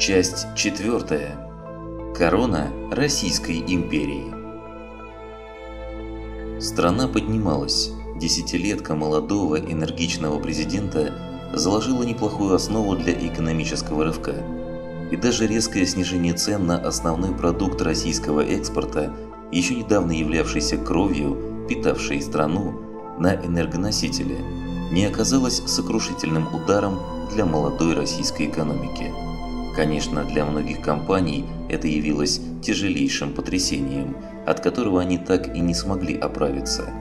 Часть четвертая. Корона Российской империи. Страна поднималась. Десятилетка молодого энергичного президента заложила неплохую основу для экономического рывка. И даже резкое снижение цен на основной продукт российского экспорта, еще недавно являвшийся кровью, питавшей страну, на энергоносители, не оказалось сокрушительным ударом для молодой российской экономики. Конечно, для многих компаний это явилось тяжелейшим потрясением, от которого они так и не смогли оправиться.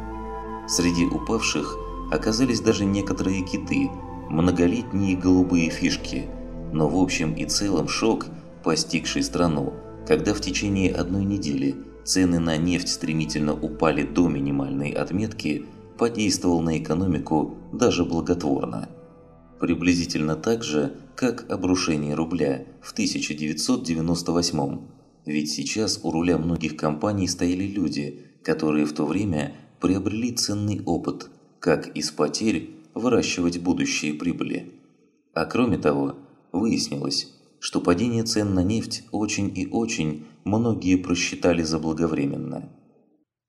Среди упавших оказались даже некоторые киты, многолетние голубые фишки, но в общем и целом шок, постигший страну, когда в течение одной недели цены на нефть стремительно упали до минимальной отметки, подействовал на экономику даже благотворно приблизительно так же, как обрушение рубля в 1998 Ведь сейчас у руля многих компаний стояли люди, которые в то время приобрели ценный опыт, как из потерь выращивать будущие прибыли. А кроме того, выяснилось, что падение цен на нефть очень и очень многие просчитали заблаговременно.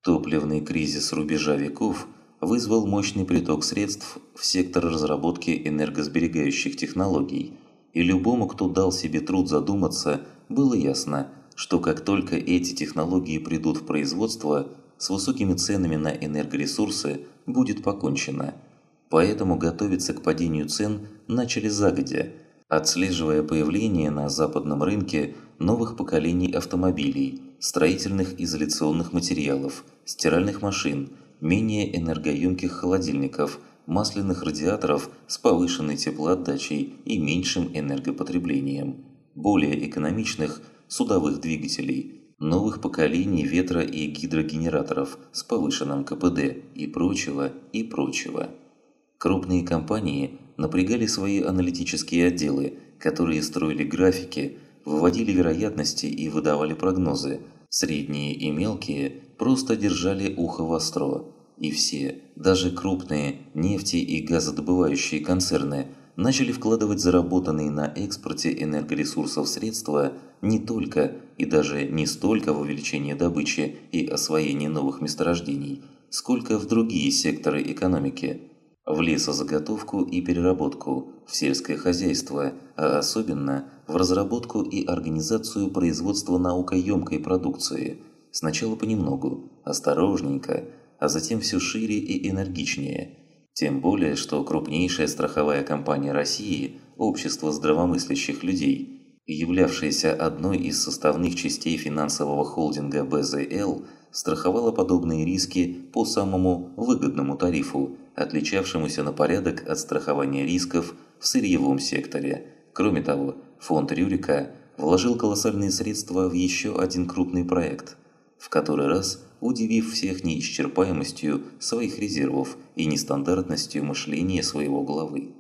Топливный кризис рубежа веков – вызвал мощный приток средств в сектор разработки энергосберегающих технологий, и любому, кто дал себе труд задуматься, было ясно, что как только эти технологии придут в производство, с высокими ценами на энергоресурсы будет покончено. Поэтому готовиться к падению цен начали загодя, отслеживая появление на западном рынке новых поколений автомобилей, строительных изоляционных материалов, стиральных машин – менее энергоемких холодильников, масляных радиаторов с повышенной теплоотдачей и меньшим энергопотреблением, более экономичных судовых двигателей, новых поколений ветро- и гидрогенераторов с повышенным КПД и прочего, и прочего. Крупные компании напрягали свои аналитические отделы, которые строили графики, выводили вероятности и выдавали прогнозы. Средние и мелкие просто держали ухо востро, и все, даже крупные нефти- и газодобывающие концерны, начали вкладывать заработанные на экспорте энергоресурсов средства не только и даже не столько в увеличение добычи и освоение новых месторождений, сколько в другие секторы экономики, в лесозаготовку и переработку, в сельское хозяйство, а особенно в разработку и организацию производства наукоемкой продукции – Сначала понемногу, осторожненько, а затем все шире и энергичнее. Тем более, что крупнейшая страховая компания России «Общество здравомыслящих людей», являвшаяся одной из составных частей финансового холдинга БЗЛ, страховала подобные риски по самому выгодному тарифу, отличавшемуся на порядок от страхования рисков в сырьевом секторе. Кроме того, фонд Рюрика вложил колоссальные средства в еще один крупный проект – в который раз удивив всех неисчерпаемостью своих резервов и нестандартностью мышления своего главы.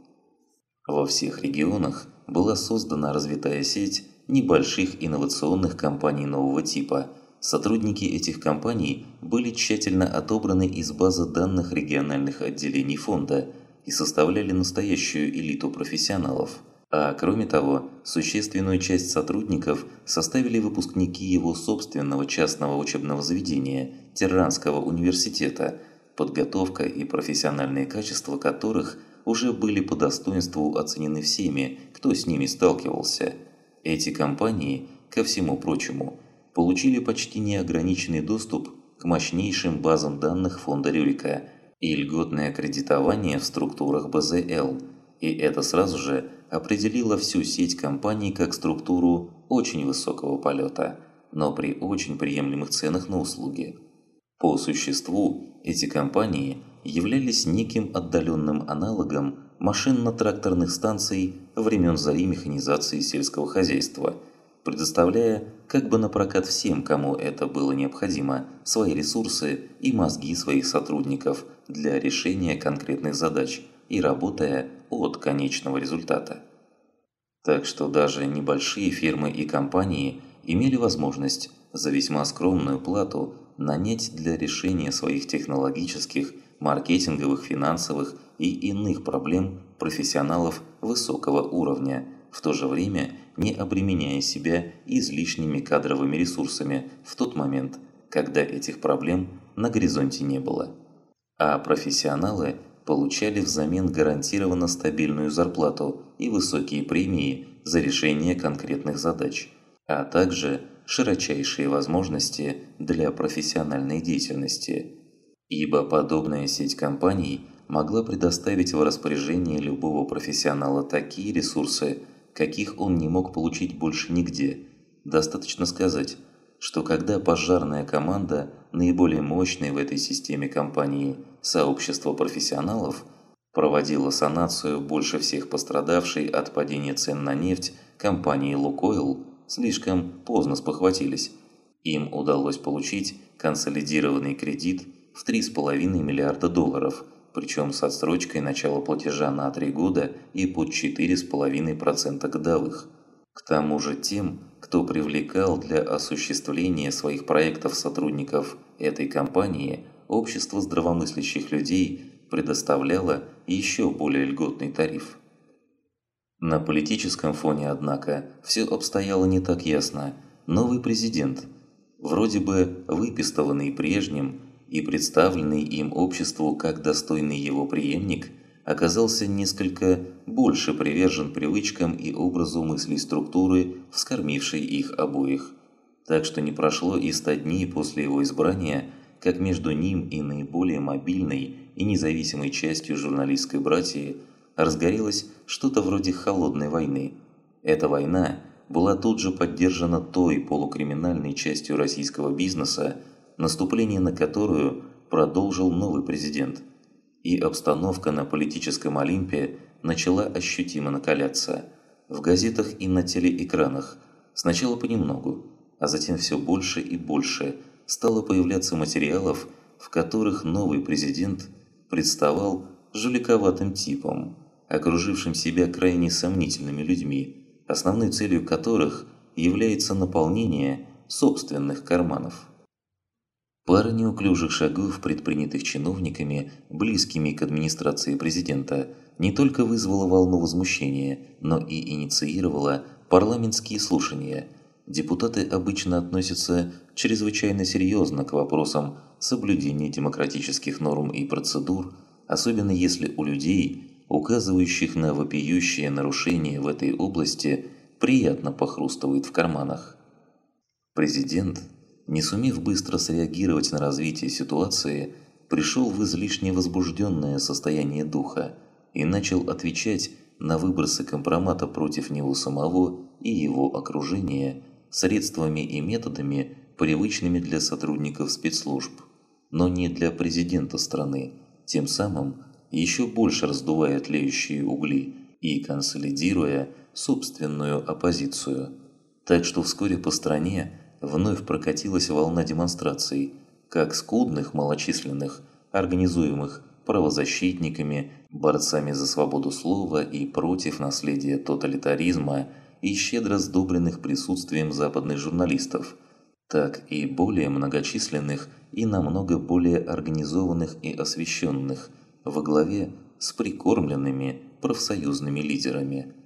Во всех регионах была создана развитая сеть небольших инновационных компаний нового типа. Сотрудники этих компаний были тщательно отобраны из базы данных региональных отделений фонда и составляли настоящую элиту профессионалов – а кроме того, существенную часть сотрудников составили выпускники его собственного частного учебного заведения – Тиранского университета, подготовка и профессиональные качества которых уже были по достоинству оценены всеми, кто с ними сталкивался. Эти компании, ко всему прочему, получили почти неограниченный доступ к мощнейшим базам данных фонда Рюрика и льготное кредитование в структурах БЗЛ, и это сразу же – определила всю сеть компаний как структуру очень высокого полета, но при очень приемлемых ценах на услуги. По существу, эти компании являлись неким отдаленным аналогом машинно-тракторных станций времен зари механизации сельского хозяйства, предоставляя как бы на прокат всем, кому это было необходимо, свои ресурсы и мозги своих сотрудников для решения конкретных задач и работая от конечного результата. Так что даже небольшие фирмы и компании имели возможность за весьма скромную плату нанять для решения своих технологических, маркетинговых, финансовых и иных проблем профессионалов высокого уровня, в то же время не обременяя себя излишними кадровыми ресурсами в тот момент, когда этих проблем на горизонте не было. А профессионалы получали взамен гарантированно стабильную зарплату и высокие премии за решение конкретных задач, а также широчайшие возможности для профессиональной деятельности. Ибо подобная сеть компаний могла предоставить в распоряжение любого профессионала такие ресурсы, каких он не мог получить больше нигде. Достаточно сказать, что когда пожарная команда, наиболее мощной в этой системе компании сообщество профессионалов, проводила санацию больше всех пострадавшей от падения цен на нефть компании «Лукойл», слишком поздно спохватились. Им удалось получить консолидированный кредит в 3,5 миллиарда долларов – причем с отсрочкой начала платежа на 3 года и под 4,5% годовых. К тому же тем, кто привлекал для осуществления своих проектов сотрудников этой компании, общество здравомыслящих людей предоставляло еще более льготный тариф. На политическом фоне, однако, все обстояло не так ясно. Новый президент, вроде бы выпистованный прежним, и представленный им обществу как достойный его преемник, оказался несколько больше привержен привычкам и образу мыслей структуры, вскормившей их обоих. Так что не прошло и ста дней после его избрания, как между ним и наиболее мобильной и независимой частью журналистской братьи разгорелось что-то вроде холодной войны. Эта война была тут же поддержана той полукриминальной частью российского бизнеса, наступление на которую продолжил новый президент, и обстановка на политическом Олимпе начала ощутимо накаляться. В газетах и на телеэкранах сначала понемногу, а затем все больше и больше стало появляться материалов, в которых новый президент представал жуликоватым типом, окружившим себя крайне сомнительными людьми, основной целью которых является наполнение собственных карманов. Пара неуклюжих шагов, предпринятых чиновниками, близкими к администрации президента, не только вызвала волну возмущения, но и инициировала парламентские слушания. Депутаты обычно относятся чрезвычайно серьезно к вопросам соблюдения демократических норм и процедур, особенно если у людей, указывающих на вопиющие нарушения в этой области, приятно похрустывает в карманах. Президент – не сумев быстро среагировать на развитие ситуации, пришел в излишне возбужденное состояние духа и начал отвечать на выбросы компромата против него самого и его окружения средствами и методами, привычными для сотрудников спецслужб, но не для президента страны, тем самым еще больше раздувая тлеющие угли и консолидируя собственную оппозицию. Так что вскоре по стране вновь прокатилась волна демонстраций, как скудных, малочисленных, организуемых правозащитниками, борцами за свободу слова и против наследия тоталитаризма и щедро сдобренных присутствием западных журналистов, так и более многочисленных и намного более организованных и освещенных во главе с прикормленными профсоюзными лидерами –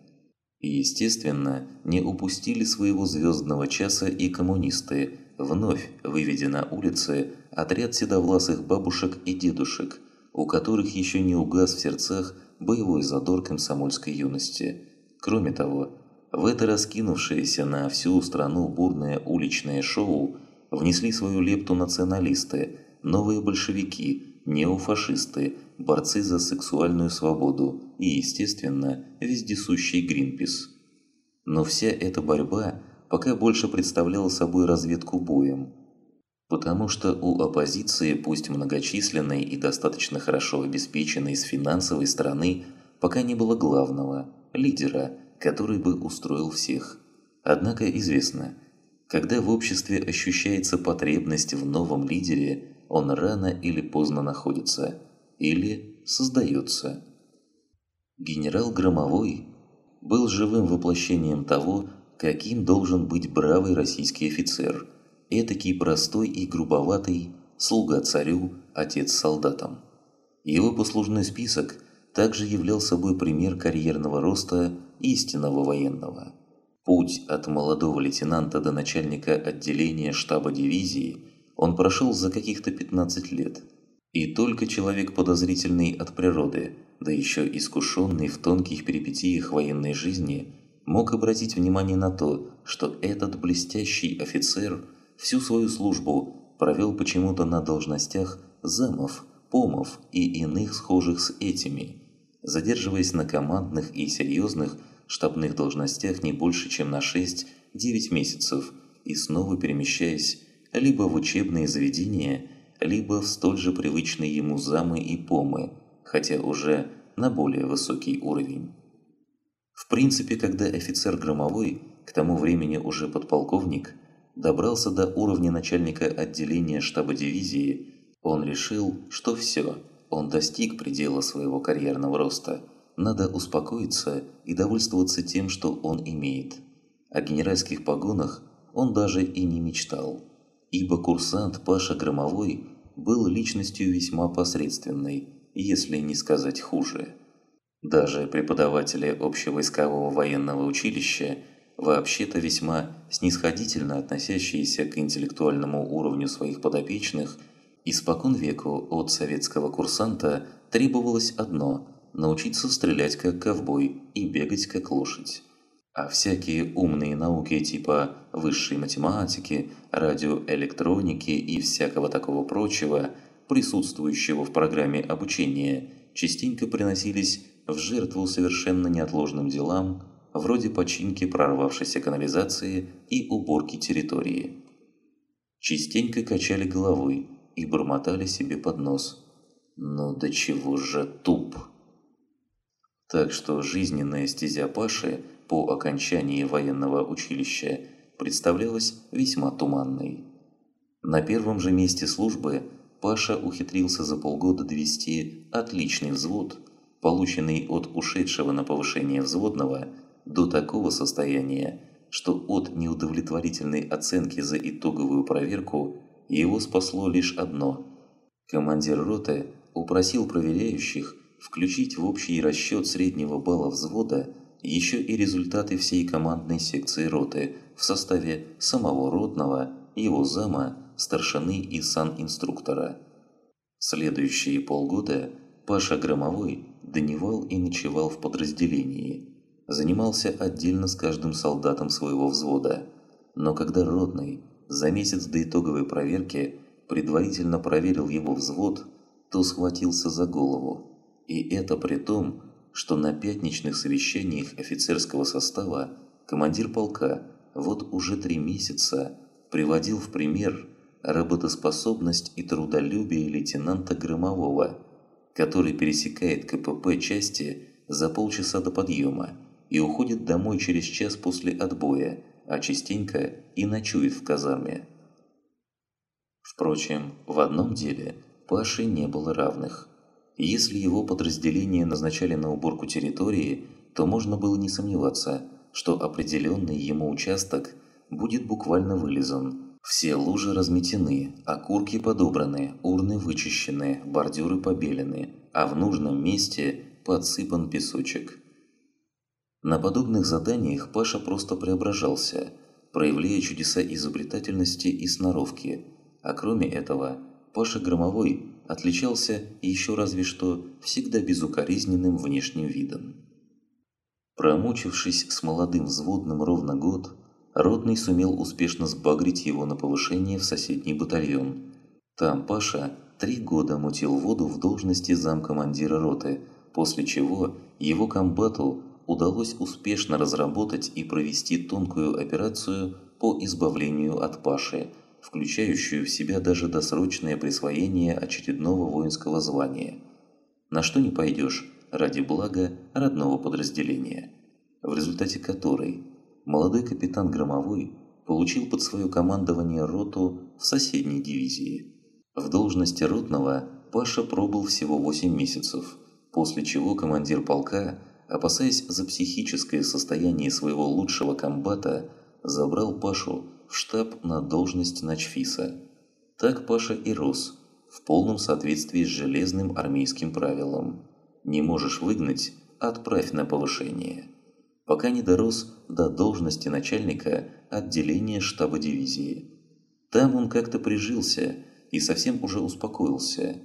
и, естественно, не упустили своего звездного часа и коммунисты, вновь выведя на улицы отряд седовласых бабушек и дедушек, у которых еще не угас в сердцах боевой задор комсомольской юности. Кроме того, в это раскинувшееся на всю страну бурное уличное шоу внесли свою лепту националисты, новые большевики, неофашисты, борцы за сексуальную свободу и, естественно, вездесущий Гринпис. Но вся эта борьба пока больше представляла собой разведку боем. Потому что у оппозиции, пусть многочисленной и достаточно хорошо обеспеченной с финансовой стороны, пока не было главного – лидера, который бы устроил всех. Однако известно, когда в обществе ощущается потребность в новом лидере, он рано или поздно находится – или создается. Генерал Громовой был живым воплощением того, каким должен быть бравый российский офицер, этакий простой и грубоватый, слуга царю, отец солдатам. Его послужной список также являл собой пример карьерного роста истинного военного. Путь от молодого лейтенанта до начальника отделения штаба дивизии он прошел за каких-то 15 лет. И только человек подозрительный от природы, да еще искушенный в тонких перипетиях военной жизни, мог обратить внимание на то, что этот блестящий офицер всю свою службу провел почему-то на должностях замов, помов и иных схожих с этими, задерживаясь на командных и серьезных штабных должностях не больше, чем на 6-9 месяцев и снова перемещаясь либо в учебные заведения, либо в столь же привычные ему замы и помы, хотя уже на более высокий уровень. В принципе, когда офицер громовой, к тому времени уже подполковник, добрался до уровня начальника отделения штаба дивизии, он решил, что все, он достиг предела своего карьерного роста. Надо успокоиться и довольствоваться тем, что он имеет. О генеральских погонах он даже и не мечтал. Ибо курсант Паша Громовой был личностью весьма посредственной, если не сказать хуже. Даже преподаватели общевойскового военного училища, вообще-то весьма снисходительно относящиеся к интеллектуальному уровню своих подопечных – Испокон веку от советского курсанта требовалось одно – научиться стрелять как ковбой и бегать как лошадь. А всякие умные науки типа высшей математики, радиоэлектроники и всякого такого прочего, присутствующего в программе обучения, частенько приносились в жертву совершенно неотложным делам, вроде починки прорвавшейся канализации и уборки территории. Частенько качали головой, и бормотали себе под нос. «Ну до чего же туп!» Так что жизненная стезя Паши по окончании военного училища представлялась весьма туманной. На первом же месте службы Паша ухитрился за полгода довести отличный взвод, полученный от ушедшего на повышение взводного, до такого состояния, что от неудовлетворительной оценки за итоговую проверку его спасло лишь одно. Командир роты упросил проверяющих включить в общий расчет среднего балла взвода еще и результаты всей командной секции роты в составе самого ротного, его зама, старшины и сан-инструктора. Следующие полгода Паша Громовой дневал и ночевал в подразделении. Занимался отдельно с каждым солдатом своего взвода. Но когда ротный за месяц до итоговой проверки предварительно проверил его взвод, то схватился за голову. И это при том, что на пятничных совещаниях офицерского состава командир полка вот уже три месяца приводил в пример работоспособность и трудолюбие лейтенанта Громового, который пересекает КПП части за полчаса до подъема и уходит домой через час после отбоя, а частенько и ночует в казарме. Впрочем, в одном деле Паше не было равных. Если его подразделение назначали на уборку территории, то можно было не сомневаться, что определенный ему участок будет буквально вылизан. Все лужи разметены, окурки подобраны, урны вычищены, бордюры побелены, а в нужном месте подсыпан песочек. На подобных заданиях Паша просто преображался, проявляя чудеса изобретательности и сноровки. А кроме этого, Паша Громовой отличался еще разве что всегда безукоризненным внешним видом. Промучившись с молодым взводным ровно год, Ротный сумел успешно сбагрить его на повышение в соседний батальон. Там Паша три года мутил воду в должности замкомандира роты, после чего его комбату удалось успешно разработать и провести тонкую операцию по избавлению от Паши, включающую в себя даже досрочное присвоение очередного воинского звания. На что не пойдешь ради блага родного подразделения, в результате которой молодой капитан Громовой получил под свое командование роту в соседней дивизии. В должности ротного Паша пробыл всего 8 месяцев, после чего командир полка – опасаясь за психическое состояние своего лучшего комбата, забрал Пашу в штаб на должность начфиса. Так Паша и рос, в полном соответствии с железным армейским правилом. Не можешь выгнать – отправь на повышение. пока не дорос до должности начальника отделения штаба дивизии. Там он как-то прижился и совсем уже успокоился.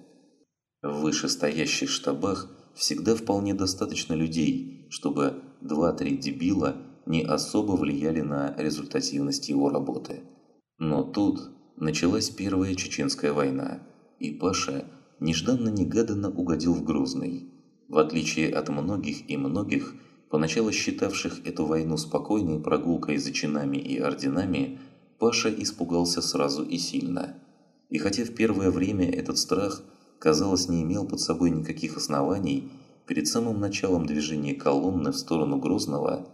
В вышестоящих штабах всегда вполне достаточно людей, чтобы 2-3 дебила не особо влияли на результативность его работы. Но тут началась Первая Чеченская война, и Паша нежданно-негаданно угодил в Грозный. В отличие от многих и многих, поначалу считавших эту войну спокойной прогулкой за чинами и орденами, Паша испугался сразу и сильно. И хотя в первое время этот страх, казалось, не имел под собой никаких оснований, перед самым началом движения колонны в сторону Грозного,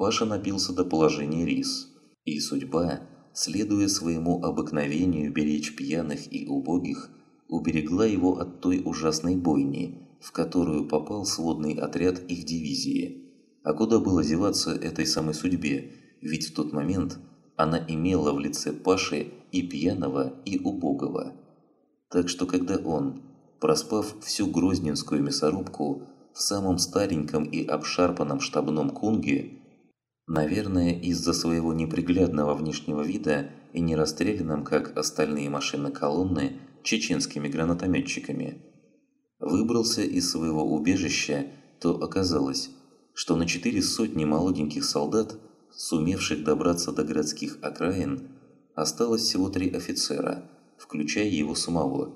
Паша напился до положения рис. И судьба, следуя своему обыкновению беречь пьяных и убогих, уберегла его от той ужасной бойни, в которую попал сводный отряд их дивизии. А куда было деваться этой самой судьбе, ведь в тот момент она имела в лице Паши и пьяного, и убогого. Так что когда он, проспав всю грозненскую мясорубку в самом стареньком и обшарпанном штабном кунге, наверное, из-за своего неприглядного внешнего вида и не расстрелянным, как остальные машины колонны, чеченскими гранатометчиками, выбрался из своего убежища, то оказалось, что на четыре сотни молоденьких солдат, сумевших добраться до городских окраин, осталось всего три офицера, включая его самого.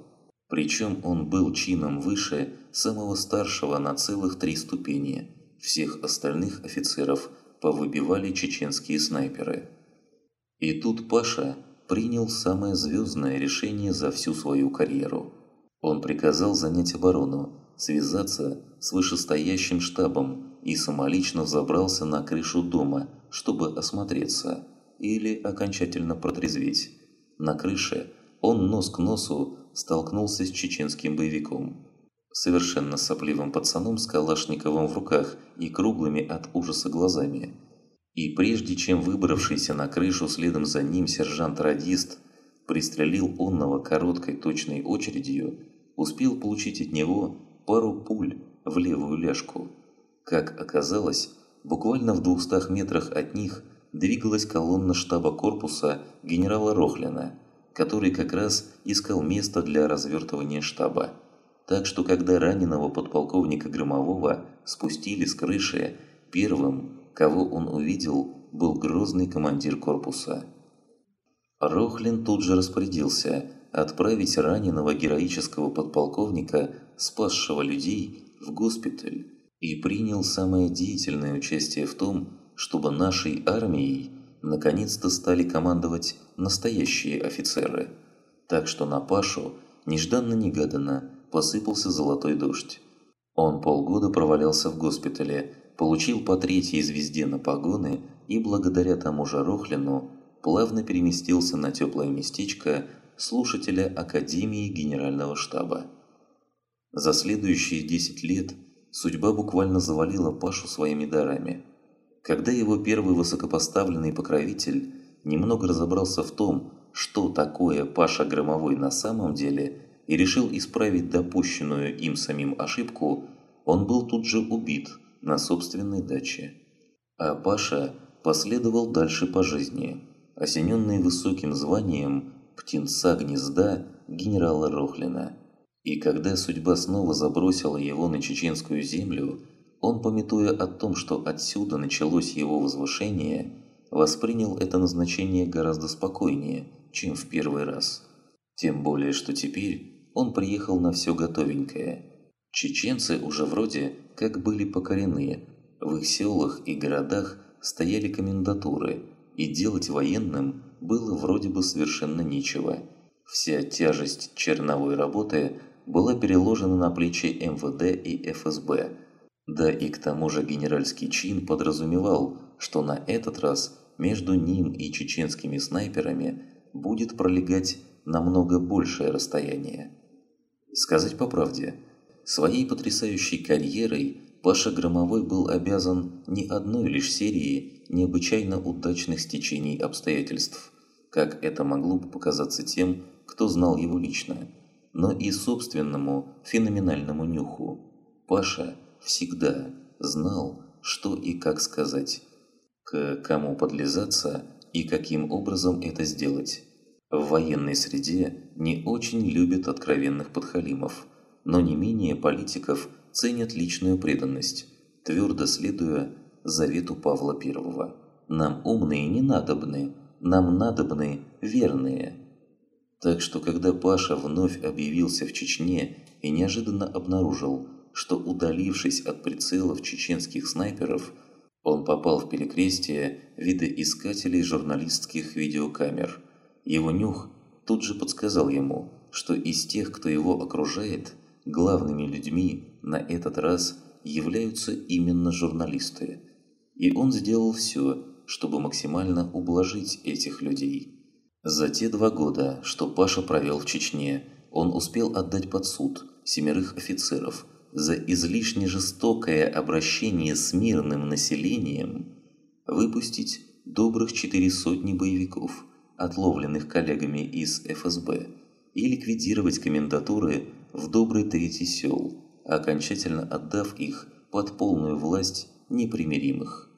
Причем он был чином выше самого старшего на целых три ступени. Всех остальных офицеров повыбивали чеченские снайперы. И тут Паша принял самое звездное решение за всю свою карьеру. Он приказал занять оборону, связаться с вышестоящим штабом и самолично забрался на крышу дома, чтобы осмотреться или окончательно протрезветь. На крыше он нос к носу столкнулся с чеченским боевиком. Совершенно сопливым пацаном с Калашниковым в руках и круглыми от ужаса глазами. И прежде чем выбравшийся на крышу следом за ним сержант-радист пристрелил онного короткой точной очередью, успел получить от него пару пуль в левую ляжку. Как оказалось, буквально в двухстах метрах от них двигалась колонна штаба корпуса генерала Рохлина, который как раз искал место для развертывания штаба. Так что когда раненого подполковника Громового спустили с крыши, первым кого он увидел, был грозный командир корпуса. Рохлин тут же распорядился отправить раненого героического подполковника, спасшего людей, в госпиталь и принял самое деятельное участие в том, чтобы нашей армией наконец-то стали командовать настоящие офицеры. Так что на Пашу нежданно-негаданно посыпался золотой дождь. Он полгода провалялся в госпитале, получил по третьей звезде на погоны и благодаря тому же Рохлину плавно переместился на теплое местечко слушателя Академии Генерального штаба. За следующие 10 лет судьба буквально завалила Пашу своими дарами. Когда его первый высокопоставленный покровитель немного разобрался в том, что такое Паша Громовой на самом деле, и решил исправить допущенную им самим ошибку, он был тут же убит – на собственной даче. А Паша последовал дальше по жизни, осененный высоким званием «птенца гнезда» генерала Рохлина. И когда судьба снова забросила его на чеченскую землю, он, пометуя о том, что отсюда началось его возвышение, воспринял это назначение гораздо спокойнее, чем в первый раз. Тем более, что теперь он приехал на все готовенькое. Чеченцы уже вроде как были покорены. В их селах и городах стояли комендатуры, и делать военным было вроде бы совершенно нечего. Вся тяжесть черновой работы была переложена на плечи МВД и ФСБ. Да и к тому же генеральский чин подразумевал, что на этот раз между ним и чеченскими снайперами будет пролегать намного большее расстояние. Сказать по правде – Своей потрясающей карьерой Паша Громовой был обязан не одной лишь серии необычайно удачных стечений обстоятельств, как это могло бы показаться тем, кто знал его лично, но и собственному феноменальному нюху. Паша всегда знал, что и как сказать, к кому подлизаться и каким образом это сделать. В военной среде не очень любят откровенных подхалимов, но не менее политиков ценят личную преданность, твердо следуя завету Павла I. «Нам умные не надобны, нам надобны верные». Так что когда Паша вновь объявился в Чечне и неожиданно обнаружил, что удалившись от прицелов чеченских снайперов, он попал в перекрестие видоискателей журналистских видеокамер. Его нюх тут же подсказал ему, что из тех, кто его окружает, главными людьми на этот раз являются именно журналисты. И он сделал все, чтобы максимально ублажить этих людей. За те два года, что Паша провел в Чечне, он успел отдать под суд семерых офицеров за излишне жестокое обращение с мирным населением, выпустить добрых четыре сотни боевиков, отловленных коллегами из ФСБ, и ликвидировать комендатуры в добрый трети сел, окончательно отдав их под полную власть непримиримых.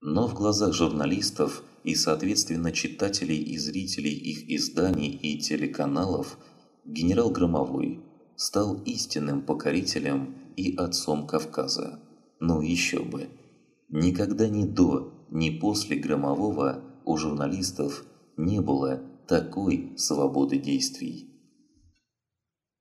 Но в глазах журналистов и, соответственно, читателей и зрителей их изданий и телеканалов генерал Громовой стал истинным покорителем и отцом Кавказа. Ну еще бы! Никогда ни до, ни после Громового у журналистов не было такой свободы действий.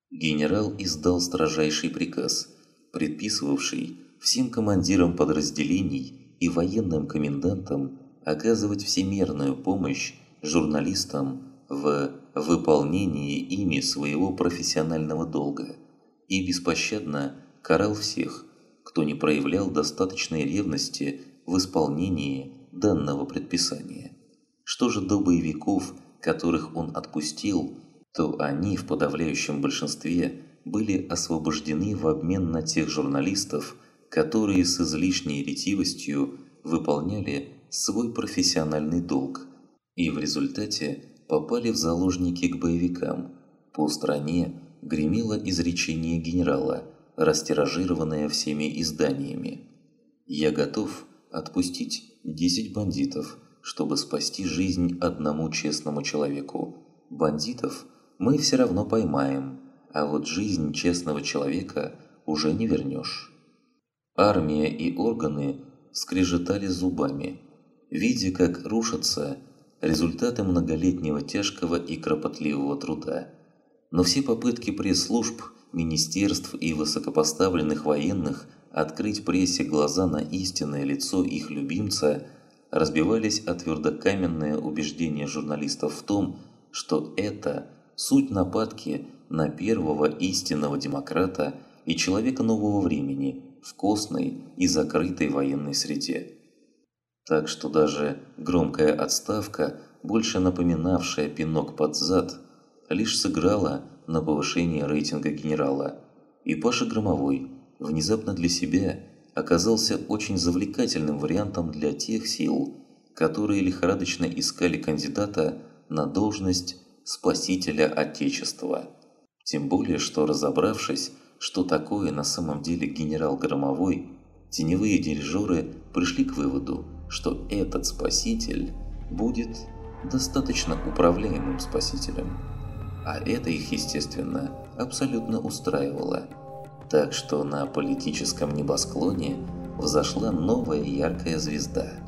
Генерал издал строжайший приказ, предписывавший всем командирам подразделений и военным комендантам оказывать всемерную помощь журналистам в выполнении ими своего профессионального долга и беспощадно карал всех, кто не проявлял достаточной ревности в исполнении данного предписания. Что же до боевиков, которых он отпустил, то они в подавляющем большинстве были освобождены в обмен на тех журналистов, которые с излишней ретивостью выполняли свой профессиональный долг и в результате попали в заложники к боевикам. По стране гремело изречение генерала, растиражированное всеми изданиями. «Я готов отпустить 10 бандитов, чтобы спасти жизнь одному честному человеку. Бандитов мы все равно поймаем, а вот жизнь честного человека уже не вернешь. Армия и органы скрежетали зубами, видя, как рушатся результаты многолетнего тяжкого и кропотливого труда. Но все попытки пресс-служб, министерств и высокопоставленных военных открыть прессе глаза на истинное лицо их любимца разбивались о твердокаменное убеждение журналистов в том, что это – суть нападки на первого истинного демократа и человека нового времени в костной и закрытой военной среде. Так что даже громкая отставка, больше напоминавшая пинок под зад, лишь сыграла на повышение рейтинга генерала. И Паша Громовой внезапно для себя оказался очень завлекательным вариантом для тех сил, которые лихорадочно искали кандидата на должность спасителя Отечества. Тем более, что разобравшись, что такое на самом деле генерал Громовой, теневые дирижеры пришли к выводу, что этот спаситель будет достаточно управляемым спасителем. А это их, естественно, абсолютно устраивало. Так что на политическом небосклоне взошла новая яркая звезда –